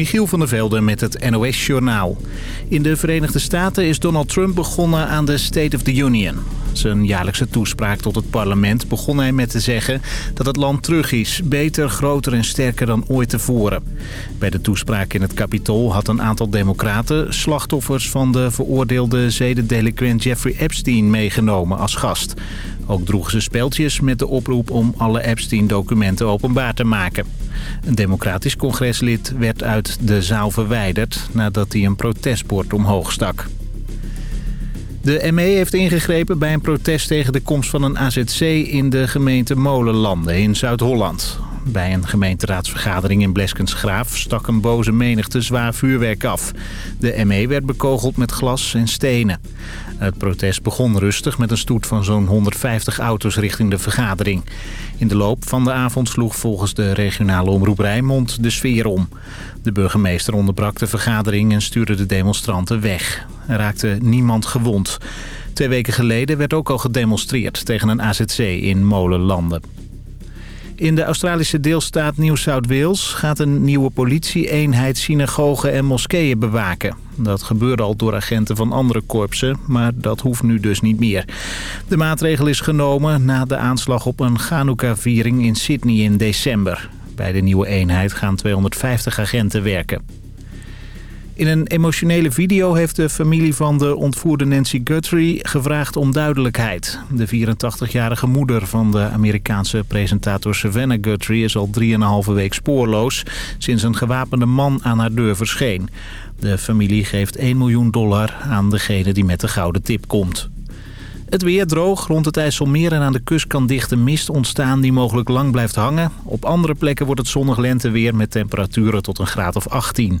Michiel van der Velde met het NOS-journaal. In de Verenigde Staten is Donald Trump begonnen aan de State of the Union. Zijn jaarlijkse toespraak tot het parlement begon hij met te zeggen dat het land terug is. Beter, groter en sterker dan ooit tevoren. Bij de toespraak in het Capitool had een aantal democraten slachtoffers van de veroordeelde zedendelinquent Jeffrey Epstein meegenomen als gast. Ook droegen ze speeltjes met de oproep om alle Epstein-documenten openbaar te maken. Een democratisch congreslid werd uit de zaal verwijderd nadat hij een protestbord omhoog stak. De ME heeft ingegrepen bij een protest tegen de komst van een AZC in de gemeente Molenlanden in Zuid-Holland. Bij een gemeenteraadsvergadering in Bleskensgraaf stak een boze menigte zwaar vuurwerk af. De ME werd bekogeld met glas en stenen. Het protest begon rustig met een stoet van zo'n 150 auto's richting de vergadering. In de loop van de avond sloeg volgens de regionale omroep Rijnmond de sfeer om. De burgemeester onderbrak de vergadering en stuurde de demonstranten weg. Er raakte niemand gewond. Twee weken geleden werd ook al gedemonstreerd tegen een AZC in Molenlanden. In de Australische deelstaat New South Wales gaat een nieuwe politie-eenheid synagogen en moskeeën bewaken. Dat gebeurde al door agenten van andere korpsen, maar dat hoeft nu dus niet meer. De maatregel is genomen na de aanslag op een Chanukka-viering in Sydney in december. Bij de nieuwe eenheid gaan 250 agenten werken. In een emotionele video heeft de familie van de ontvoerde Nancy Guthrie gevraagd om duidelijkheid. De 84-jarige moeder van de Amerikaanse presentator Savannah Guthrie is al 3,5 week spoorloos sinds een gewapende man aan haar deur verscheen. De familie geeft 1 miljoen dollar aan degene die met de gouden tip komt. Het weer droog. Rond het IJsselmeer en aan de kust kan dichte mist ontstaan die mogelijk lang blijft hangen. Op andere plekken wordt het zonnig lenteweer met temperaturen tot een graad of 18.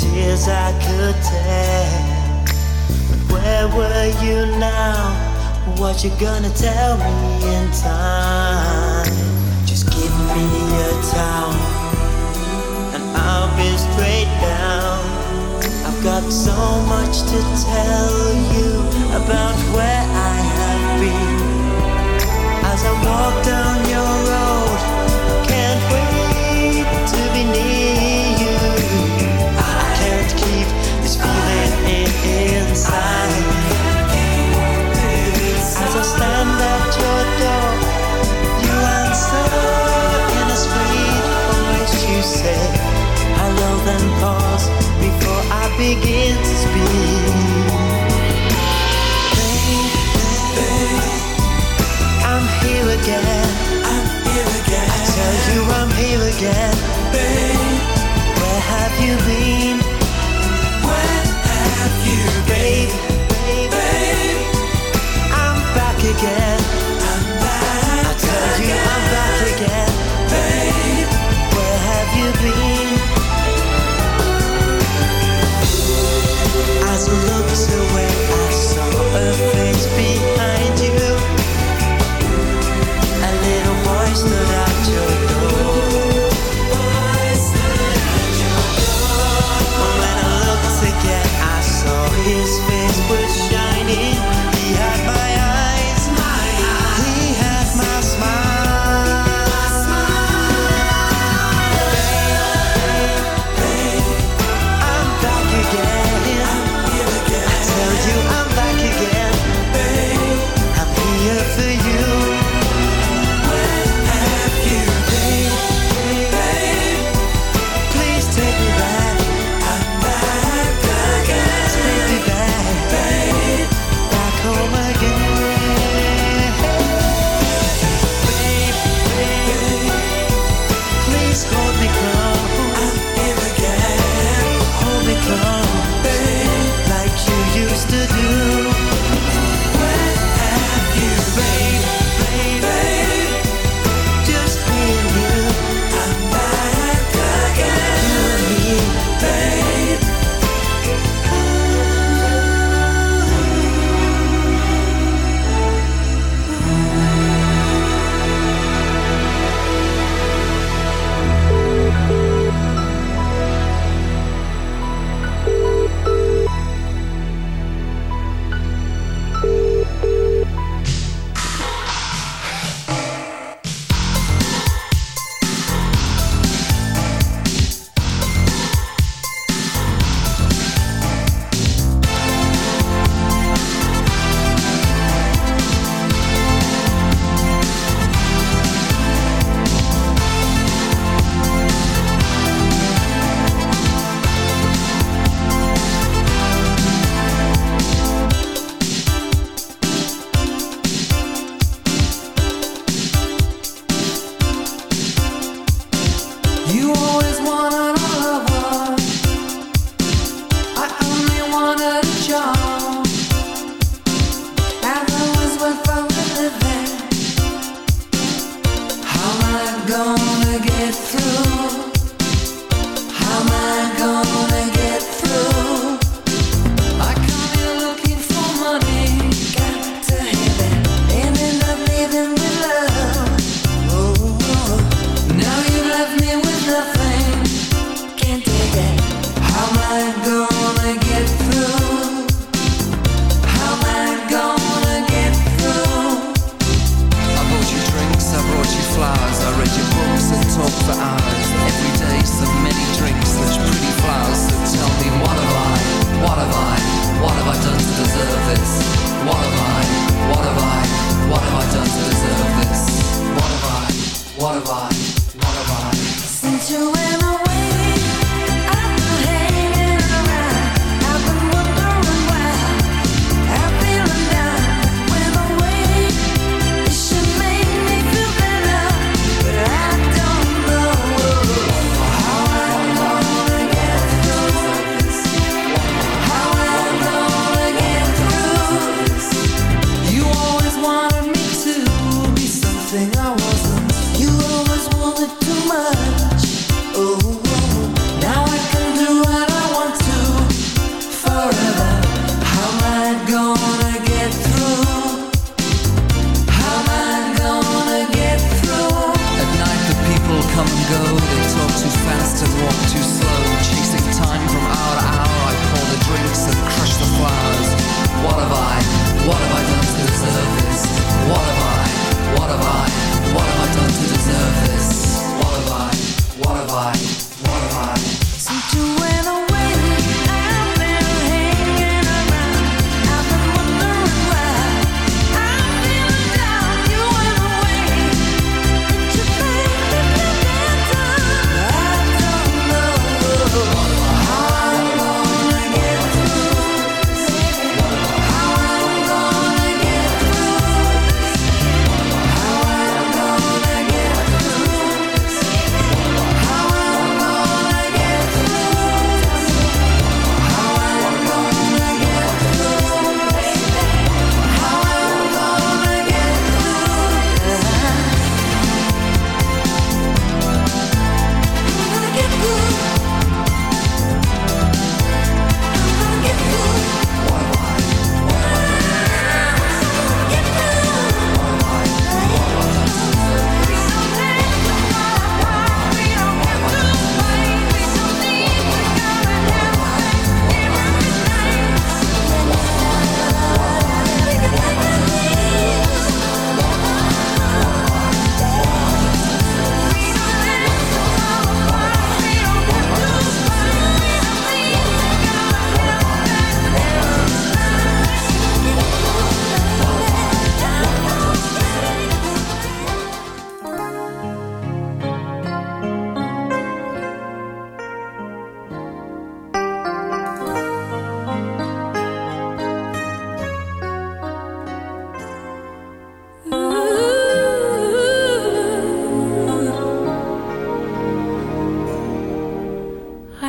Tears I could tell. Where were you now? What you gonna tell me in time? Just give me I'll be straight down. I've got so much to tell you about where I have been. As I walk down your road, can't wait to be near you. I can't keep this feeling in inside. As I stand at your door, you answer in a sweet voice. You say hello, then pause before I begin to speak. Babe, I'm here again. I'm here again. I tell you I'm here again. Babe, where have you been? Where have you been? Babe, babe, I'm back again. I'm back. I tell you I'm back again. Babe, where have you been?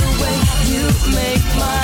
the way you make my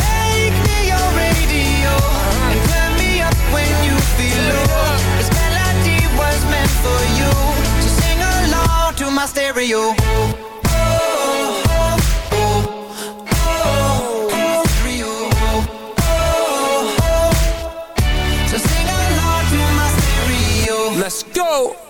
Make me your radio and turn me up when you feel low. This melody was meant for you. So sing along to my stereo. Let's go.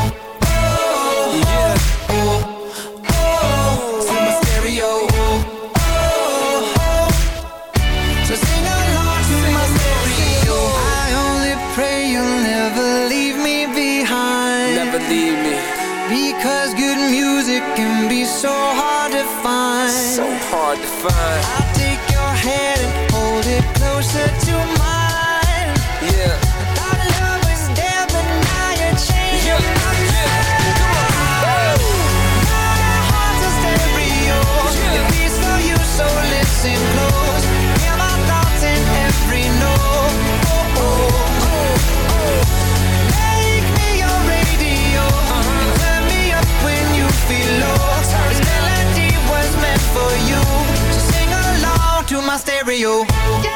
can be so hard to find. So hard to find. I'll take your hand and hold it closer to mine DiCaprio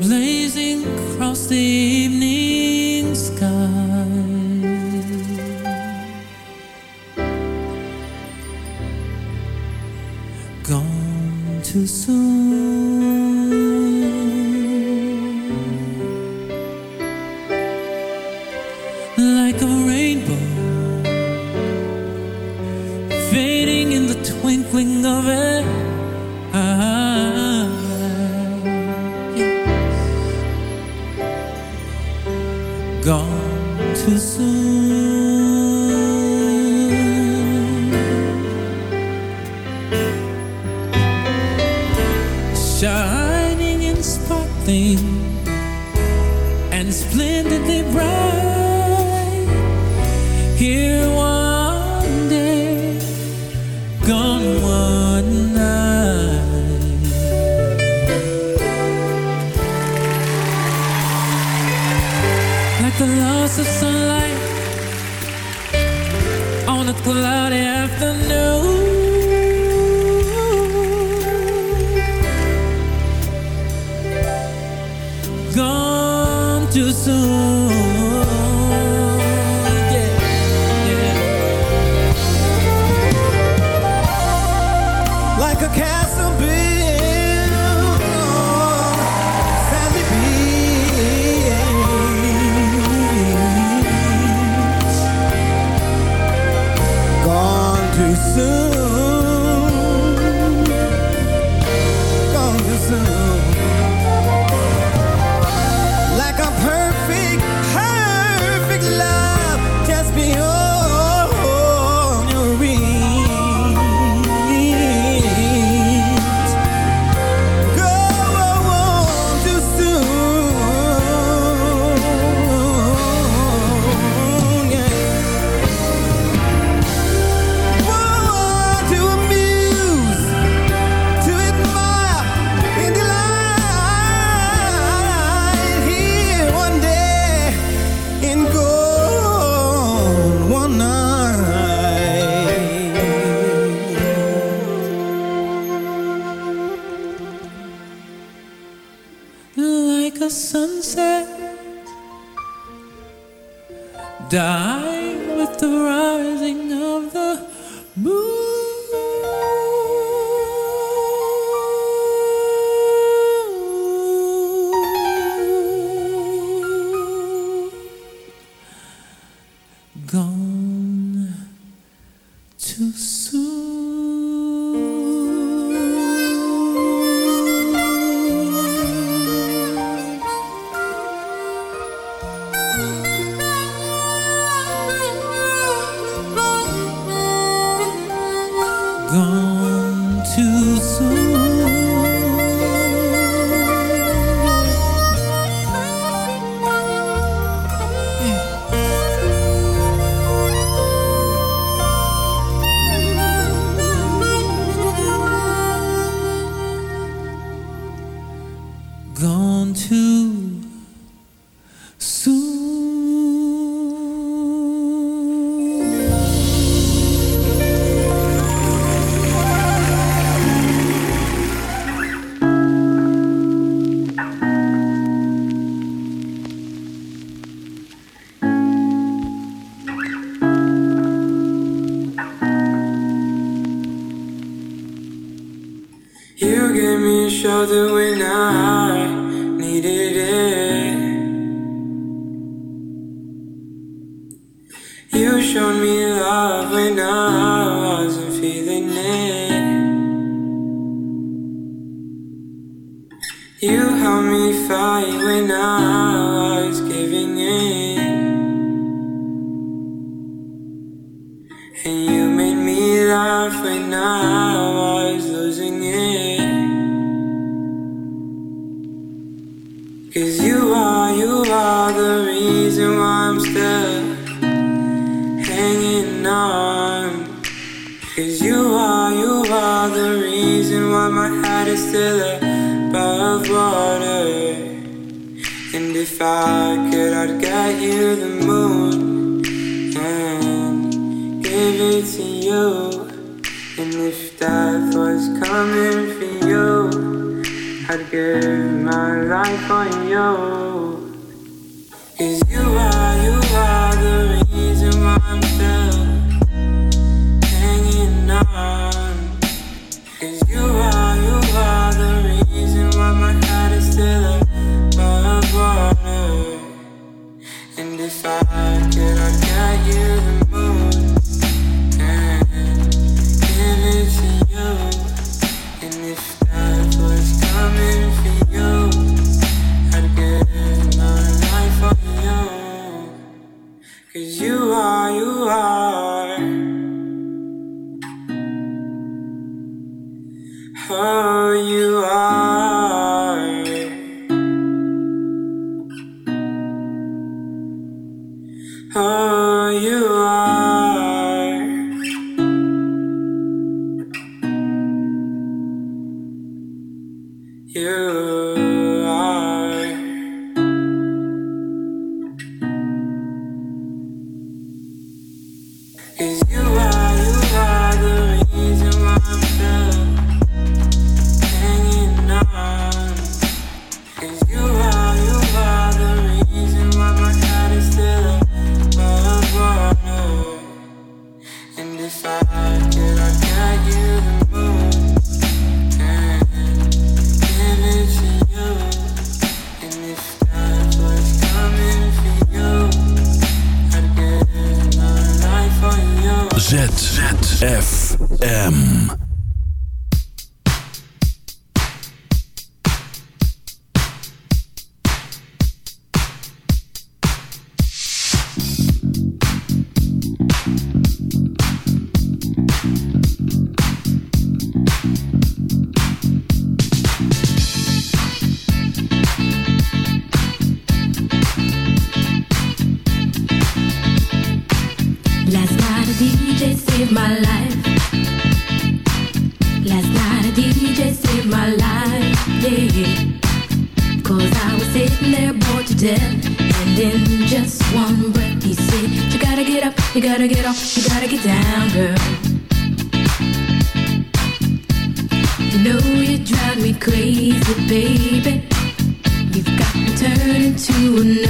blazing across the evening. Me a shelter Oh, to another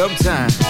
Dub time.